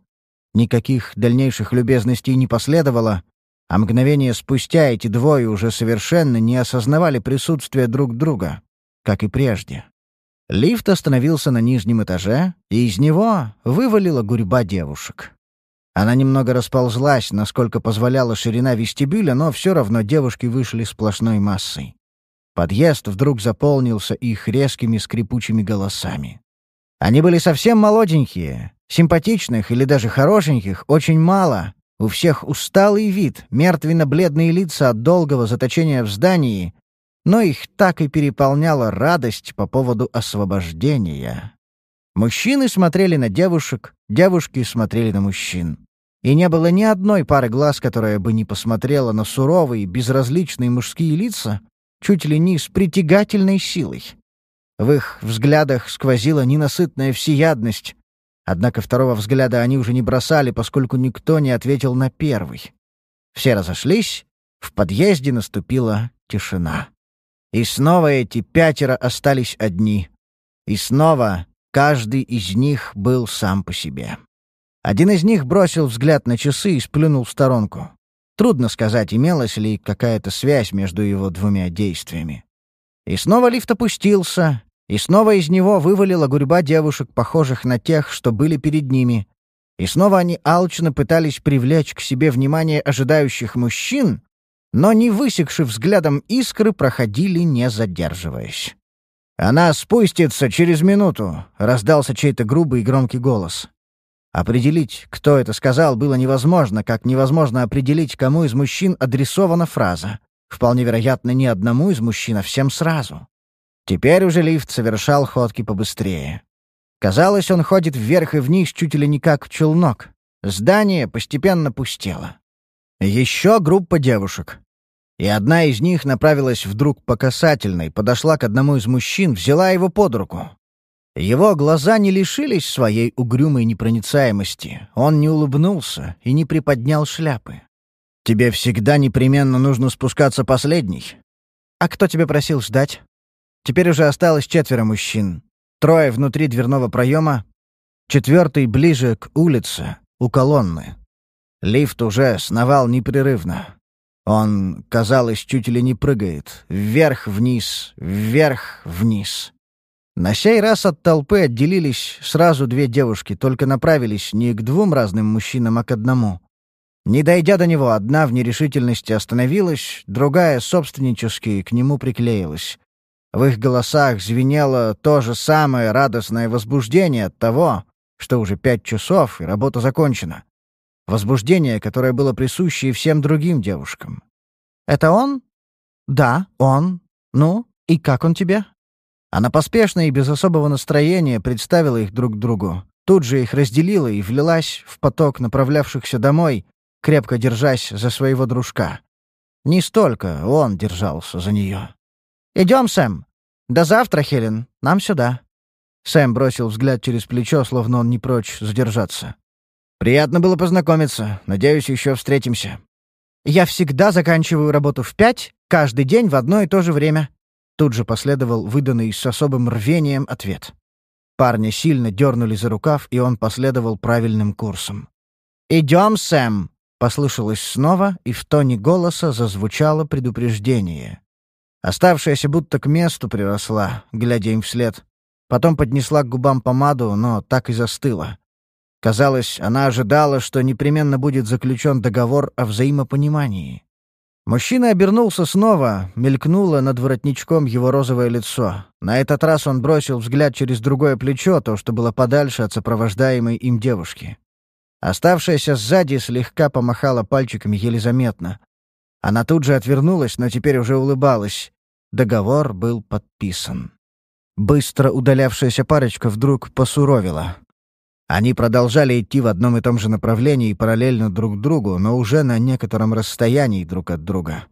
S1: Никаких дальнейших любезностей не последовало, а мгновение спустя эти двое уже совершенно не осознавали присутствия друг друга, как и прежде. Лифт остановился на нижнем этаже, и из него вывалила гурьба девушек. Она немного расползлась, насколько позволяла ширина вестибюля, но все равно девушки вышли сплошной массой. Подъезд вдруг заполнился их резкими скрипучими голосами. Они были совсем молоденькие, симпатичных или даже хорошеньких очень мало, у всех усталый вид, мертвенно-бледные лица от долгого заточения в здании, но их так и переполняла радость по поводу освобождения. Мужчины смотрели на девушек, девушки смотрели на мужчин. И не было ни одной пары глаз, которая бы не посмотрела на суровые, безразличные мужские лица, чуть ли не с притягательной силой. В их взглядах сквозила ненасытная всеядность, Однако второго взгляда они уже не бросали, поскольку никто не ответил на первый. Все разошлись, в подъезде наступила тишина. И снова эти пятеро остались одни. И снова каждый из них был сам по себе. Один из них бросил взгляд на часы и сплюнул в сторонку. Трудно сказать, имелась ли какая-то связь между его двумя действиями. И снова лифт опустился, и снова из него вывалила гурьба девушек, похожих на тех, что были перед ними. И снова они алчно пытались привлечь к себе внимание ожидающих мужчин, но, не высекши взглядом искры, проходили, не задерживаясь. «Она спустится через минуту», — раздался чей-то грубый и громкий голос. Определить, кто это сказал, было невозможно, как невозможно определить, кому из мужчин адресована фраза. Вполне вероятно, не одному из мужчин, а всем сразу. Теперь уже лифт совершал ходки побыстрее. Казалось, он ходит вверх и вниз чуть ли не как челнок. Здание постепенно пустело. Еще группа девушек. И одна из них направилась вдруг по касательной, подошла к одному из мужчин, взяла его под руку. Его глаза не лишились своей угрюмой непроницаемости. Он не улыбнулся и не приподнял шляпы. «Тебе всегда непременно нужно спускаться последний». «А кто тебя просил ждать?» Теперь уже осталось четверо мужчин. Трое внутри дверного проема, четвертый ближе к улице, у колонны. Лифт уже сновал непрерывно. Он, казалось, чуть ли не прыгает. Вверх-вниз, вверх-вниз. На сей раз от толпы отделились сразу две девушки, только направились не к двум разным мужчинам, а к одному. Не дойдя до него, одна в нерешительности остановилась, другая собственнически к нему приклеилась. В их голосах звенело то же самое радостное возбуждение от того, что уже пять часов и работа закончена. Возбуждение, которое было присуще и всем другим девушкам. «Это он?» «Да, он. Ну, и как он тебе?» Она поспешно и без особого настроения представила их друг другу. Тут же их разделила и влилась в поток направлявшихся домой, крепко держась за своего дружка. Не столько он держался за нее. «Идем, Сэм. До завтра, Хелен. Нам сюда». Сэм бросил взгляд через плечо, словно он не прочь задержаться. «Приятно было познакомиться. Надеюсь, еще встретимся». «Я всегда заканчиваю работу в пять, каждый день в одно и то же время». Тут же последовал выданный с особым рвением ответ. Парня сильно дернули за рукав, и он последовал правильным курсом. «Идем, Сэм!» — послышалось снова, и в тоне голоса зазвучало предупреждение. Оставшаяся будто к месту приросла, глядя им вслед. Потом поднесла к губам помаду, но так и застыла. Казалось, она ожидала, что непременно будет заключен договор о взаимопонимании. Мужчина обернулся снова, мелькнуло над воротничком его розовое лицо. На этот раз он бросил взгляд через другое плечо, то, что было подальше от сопровождаемой им девушки. Оставшаяся сзади слегка помахала пальчиками еле заметно. Она тут же отвернулась, но теперь уже улыбалась. Договор был подписан. Быстро удалявшаяся парочка вдруг посуровила. Они продолжали идти в одном и том же направлении параллельно друг другу, но уже на некотором расстоянии друг от друга.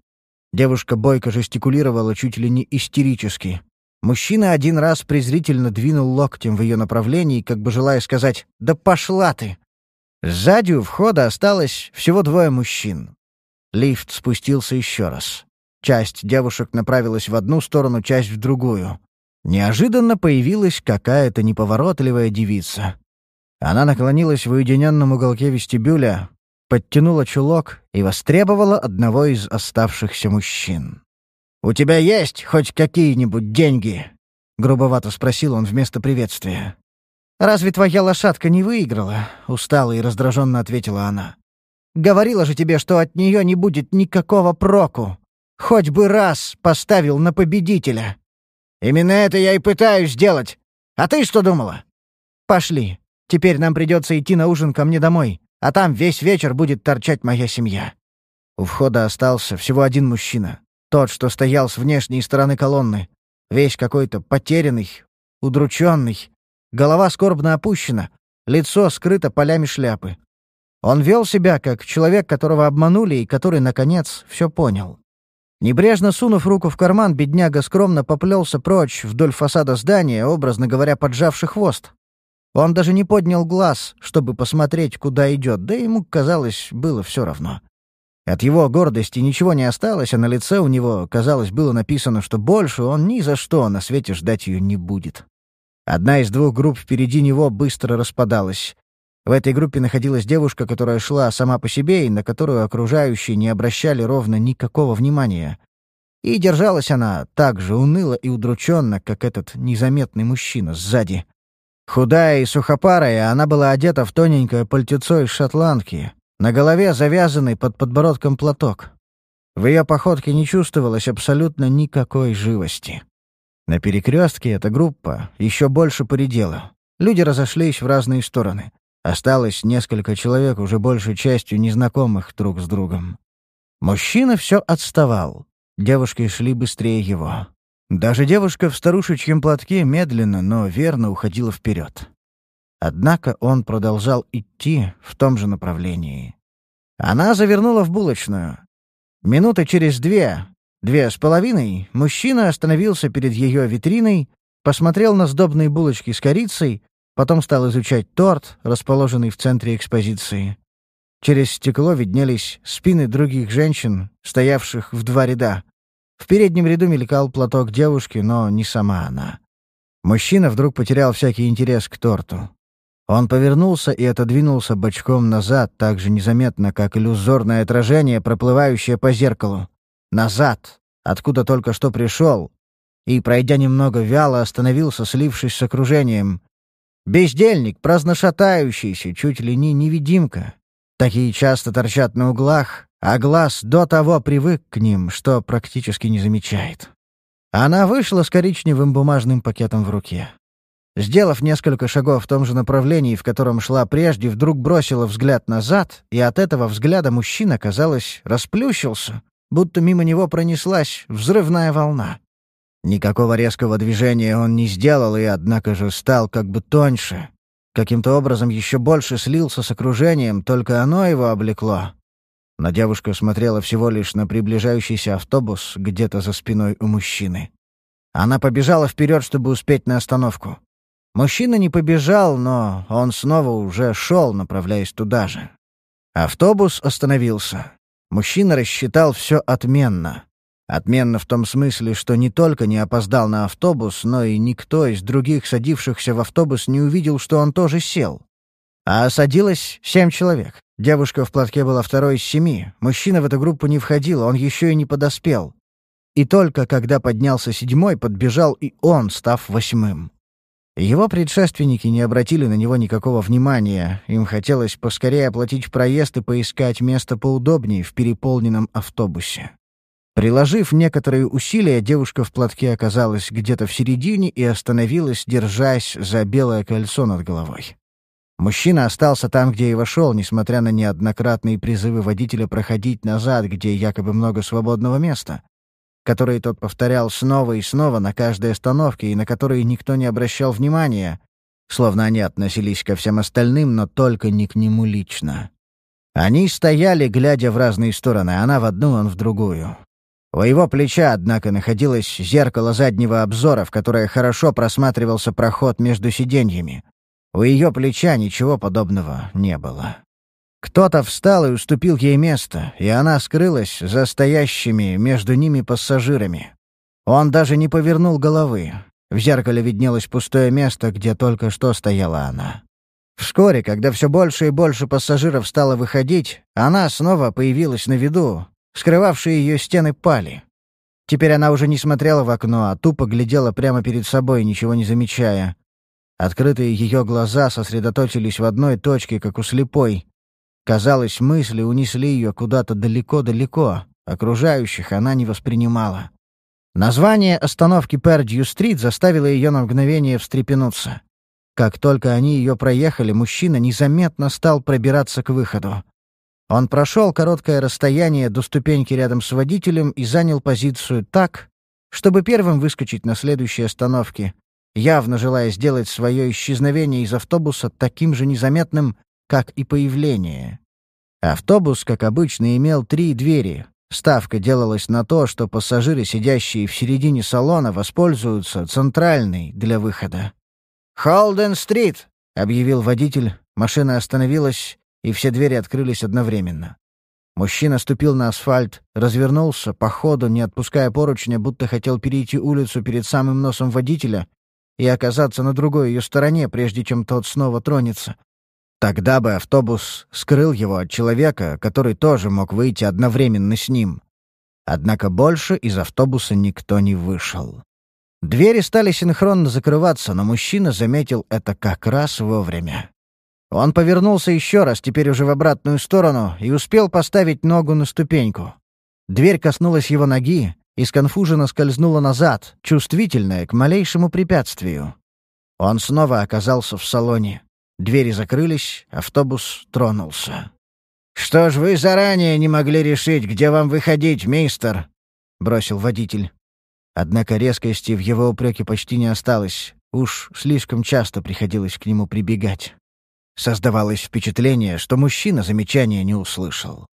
S1: Девушка бойко жестикулировала чуть ли не истерически. Мужчина один раз презрительно двинул локтем в ее направлении, как бы желая сказать «Да пошла ты!». Сзади у входа осталось всего двое мужчин. Лифт спустился еще раз. Часть девушек направилась в одну сторону, часть в другую. Неожиданно появилась какая-то неповоротливая девица. Она наклонилась в уединенном уголке вестибюля, подтянула чулок и востребовала одного из оставшихся мужчин. «У тебя есть хоть какие-нибудь деньги?» — грубовато спросил он вместо приветствия. «Разве твоя лошадка не выиграла?» — устала и раздраженно ответила она. «Говорила же тебе, что от нее не будет никакого проку. Хоть бы раз поставил на победителя». «Именно это я и пытаюсь сделать. А ты что думала?» «Пошли. Теперь нам придется идти на ужин ко мне домой, а там весь вечер будет торчать моя семья». У входа остался всего один мужчина. Тот, что стоял с внешней стороны колонны. Весь какой-то потерянный, удрученный. Голова скорбно опущена, лицо скрыто полями шляпы. Он вел себя как человек, которого обманули и который, наконец, все понял. Небрежно сунув руку в карман, бедняга скромно поплелся прочь вдоль фасада здания, образно говоря, поджавший хвост. Он даже не поднял глаз, чтобы посмотреть, куда идет, да ему, казалось, было все равно. От его гордости ничего не осталось, а на лице у него, казалось, было написано, что больше он ни за что на свете ждать ее не будет. Одна из двух групп впереди него быстро распадалась. В этой группе находилась девушка, которая шла сама по себе и на которую окружающие не обращали ровно никакого внимания. И держалась она так же уныло и удрученно, как этот незаметный мужчина сзади. Худая и сухопарая, она была одета в тоненькое пальтецо из шотландки, на голове завязанный под подбородком платок. В ее походке не чувствовалось абсолютно никакой живости. На перекрестке эта группа еще больше поредела. Люди разошлись в разные стороны. Осталось несколько человек, уже большей частью незнакомых друг с другом. Мужчина все отставал. Девушки шли быстрее его. Даже девушка в старушечьем платке медленно, но верно уходила вперед. Однако он продолжал идти в том же направлении. Она завернула в булочную. Минуты через две, две с половиной, мужчина остановился перед ее витриной, посмотрел на сдобные булочки с корицей, потом стал изучать торт, расположенный в центре экспозиции. Через стекло виднелись спины других женщин, стоявших в два ряда. В переднем ряду мелькал платок девушки, но не сама она. Мужчина вдруг потерял всякий интерес к торту. Он повернулся и отодвинулся бочком назад, так же незаметно, как иллюзорное отражение, проплывающее по зеркалу. Назад, откуда только что пришел, и, пройдя немного вяло, остановился, слившись с окружением. Бездельник, праздно шатающийся, чуть ли не невидимка. Такие часто торчат на углах, а глаз до того привык к ним, что практически не замечает. Она вышла с коричневым бумажным пакетом в руке. Сделав несколько шагов в том же направлении, в котором шла прежде, вдруг бросила взгляд назад, и от этого взгляда мужчина, казалось, расплющился, будто мимо него пронеслась взрывная волна. Никакого резкого движения он не сделал и, однако же, стал как бы тоньше. Каким-то образом еще больше слился с окружением, только оно его облекло, но девушка смотрела всего лишь на приближающийся автобус где-то за спиной у мужчины. Она побежала вперед, чтобы успеть на остановку. Мужчина не побежал, но он снова уже шел, направляясь туда же. Автобус остановился. Мужчина рассчитал все отменно. Отменно в том смысле, что не только не опоздал на автобус, но и никто из других садившихся в автобус не увидел, что он тоже сел. А садилось семь человек. Девушка в платке была второй из семи. Мужчина в эту группу не входил, он еще и не подоспел. И только когда поднялся седьмой, подбежал и он, став восьмым. Его предшественники не обратили на него никакого внимания. Им хотелось поскорее оплатить проезд и поискать место поудобнее в переполненном автобусе. Приложив некоторые усилия, девушка в платке оказалась где-то в середине и остановилась, держась за белое кольцо над головой. Мужчина остался там, где и вошел, несмотря на неоднократные призывы водителя проходить назад, где якобы много свободного места, которые тот повторял снова и снова на каждой остановке и на которые никто не обращал внимания, словно они относились ко всем остальным, но только не к нему лично. Они стояли, глядя в разные стороны, она в одну, он в другую. У его плеча, однако, находилось зеркало заднего обзора, в которое хорошо просматривался проход между сиденьями. У ее плеча ничего подобного не было. Кто-то встал и уступил ей место, и она скрылась за стоящими между ними пассажирами. Он даже не повернул головы. В зеркале виднелось пустое место, где только что стояла она. Вскоре, когда все больше и больше пассажиров стало выходить, она снова появилась на виду, скрывавшие ее стены пали. Теперь она уже не смотрела в окно, а тупо глядела прямо перед собой, ничего не замечая. Открытые ее глаза сосредоточились в одной точке, как у слепой. Казалось, мысли унесли ее куда-то далеко-далеко. Окружающих она не воспринимала. Название остановки Пердью-стрит заставило ее на мгновение встрепенуться. Как только они ее проехали, мужчина незаметно стал пробираться к выходу. Он прошел короткое расстояние до ступеньки рядом с водителем и занял позицию так, чтобы первым выскочить на следующей остановке, явно желая сделать свое исчезновение из автобуса таким же незаметным, как и появление. Автобус, как обычно, имел три двери. Ставка делалась на то, что пассажиры, сидящие в середине салона, воспользуются центральной для выхода. «Холден-стрит!» — объявил водитель. Машина остановилась, и все двери открылись одновременно. Мужчина ступил на асфальт, развернулся, по ходу, не отпуская поручня, будто хотел перейти улицу перед самым носом водителя и оказаться на другой ее стороне, прежде чем тот снова тронется. Тогда бы автобус скрыл его от человека, который тоже мог выйти одновременно с ним. Однако больше из автобуса никто не вышел. Двери стали синхронно закрываться, но мужчина заметил это как раз вовремя. Он повернулся еще раз, теперь уже в обратную сторону, и успел поставить ногу на ступеньку. Дверь коснулась его ноги и сконфуженно скользнула назад, чувствительная к малейшему препятствию. Он снова оказался в салоне. Двери закрылись, автобус тронулся. «Что ж вы заранее не могли решить, где вам выходить, мистер?» — бросил водитель. Однако резкости в его упреке почти не осталось. Уж слишком часто приходилось к нему прибегать. Создавалось впечатление, что мужчина замечания не услышал.